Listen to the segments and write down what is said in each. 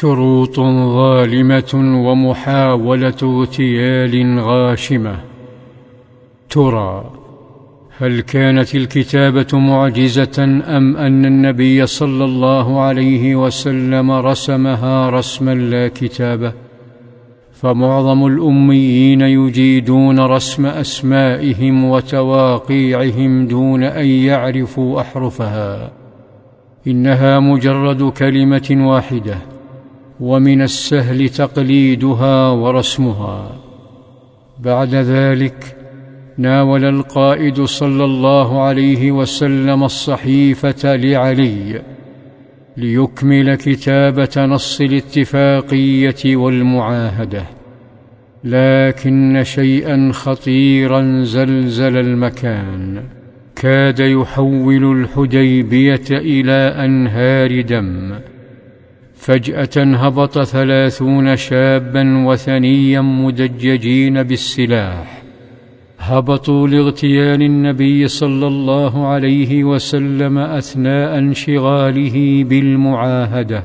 شروط ظالمة ومحاولة اغتيال غاشمة. ترى هل كانت الكتابة معجزة أم أن النبي صلى الله عليه وسلم رسمها رسما لا كتابة؟ فمعظم الأميين يجيدون رسم أسمائهم وتواقيعهم دون أن يعرفوا أحرفها. إنها مجرد كلمة واحدة. ومن السهل تقليدها ورسمها. بعد ذلك ناول القائد صلى الله عليه وسلم الصحيفة لعلي ليكمل كتابة نص الاتفاقية والمعاهدة. لكن شيئا خطيرا زلزل المكان. كاد يحول الحديبية إلى أنهار دم. فجأة هبط ثلاثون شابا وثنيا مدججين بالسلاح. هبطوا لاغتيال النبي صلى الله عليه وسلم أثناء انشغاله بالمعاهدة.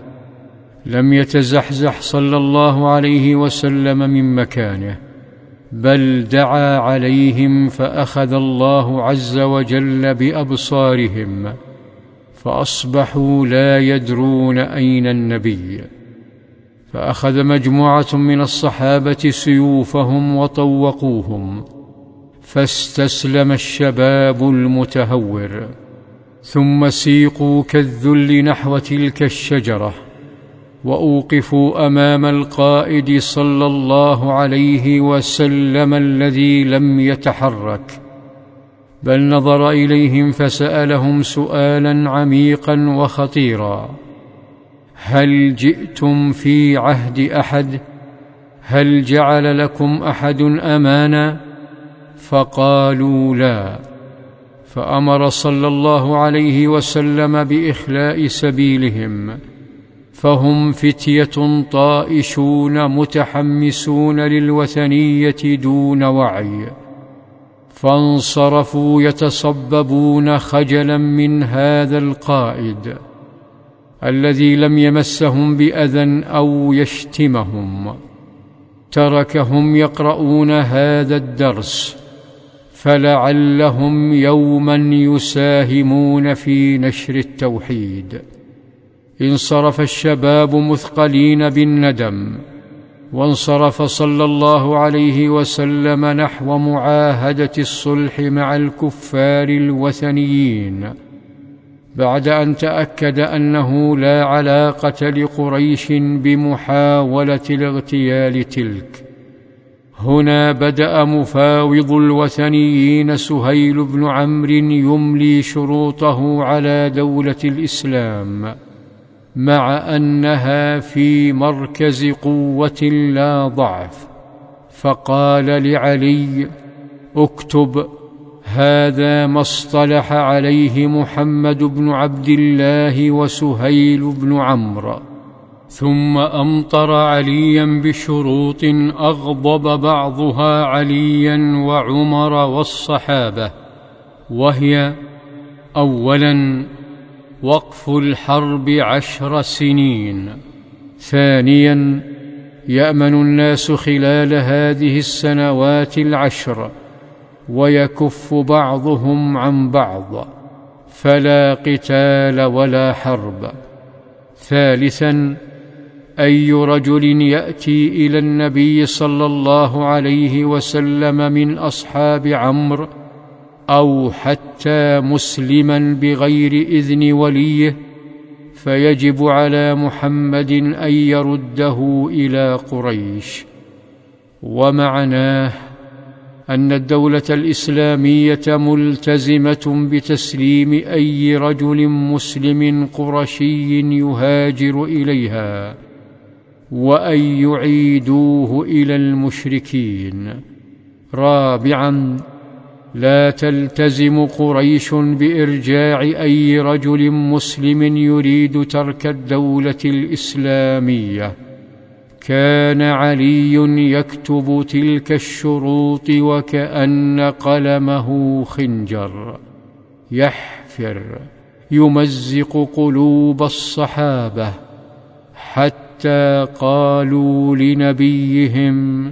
لم يتزحزح صلى الله عليه وسلم من مكانه بل دعا عليهم فأخذ الله عز وجل بأبصارهم. فأصبحوا لا يدرون أين النبي. فأخذ مجموعة من الصحابة سيوفهم وطوقوهم فاستسلم الشباب المتهور ثم سيقوا كالذل نحو تلك الشجرة وأوقفوا أمام القائد صلى الله عليه وسلم الذي لم يتحرك. بل نظر إليهم فسألهم سؤالا عميقا وخطيرا. هل جئتم في عهد أحد؟ هل جعل لكم أحد أمانا؟ فقالوا لا. فأمر صلى الله عليه وسلم بإخلاء سبيلهم. فهم فتية طائشون متحمسون للوثنية دون وعي. فانصرفوا يتصببون خجلا من هذا القائد الذي لم يمسهم بأذى أو يشتمهم. تركهم يقرؤون هذا الدرس فلعلهم يوما يساهمون في نشر التوحيد. انصرف الشباب مثقلين بالندم وانصرف صلى الله عليه وسلم نحو معاهدة الصلح مع الكفار الوثنيين بعد أن تأكد أنه لا علاقة لقريش بمحاولة الاغتيال تلك. هنا بدأ مفاوض الوثنيين سهيل بن عمرو يملي شروطه على دولة الإسلام. مع أنها في مركز قوة لا ضعف. فقال لعلي اكتب هذا ما اصطلح عليه محمد بن عبد الله وسهيل بن عمرو. ثم أمطر عليا بشروط أغضب بعضها عليا وعمر والصحابة. وهي اولا وقف الحرب عشر سنين. ثانيا يأمن الناس خلال هذه السنوات العشر ويكف بعضهم عن بعض فلا قتال ولا حرب. ثالثا أي رجل يأتي إلى النبي صلى الله عليه وسلم من أصحاب عمرو أو حتى مسلما بغير إذن وليه فيجب على محمد أن يرده إلى قريش. ومعناه أن الدولة الإسلامية ملتزمة بتسليم أي رجل مسلم قرشي يهاجر إليها وأن يعيدوه إلى المشركين. رابعا لا تلتزم قريش بإرجاع أي رجل مسلم يريد ترك الدولة الإسلامية. كان علي يكتب تلك الشروط وكأن قلمه خنجر. يحفر يمزق قلوب الصحابة حتى قالوا لنبيهم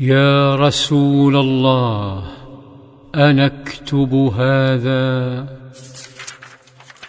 يا رسول الله انكتب هذا.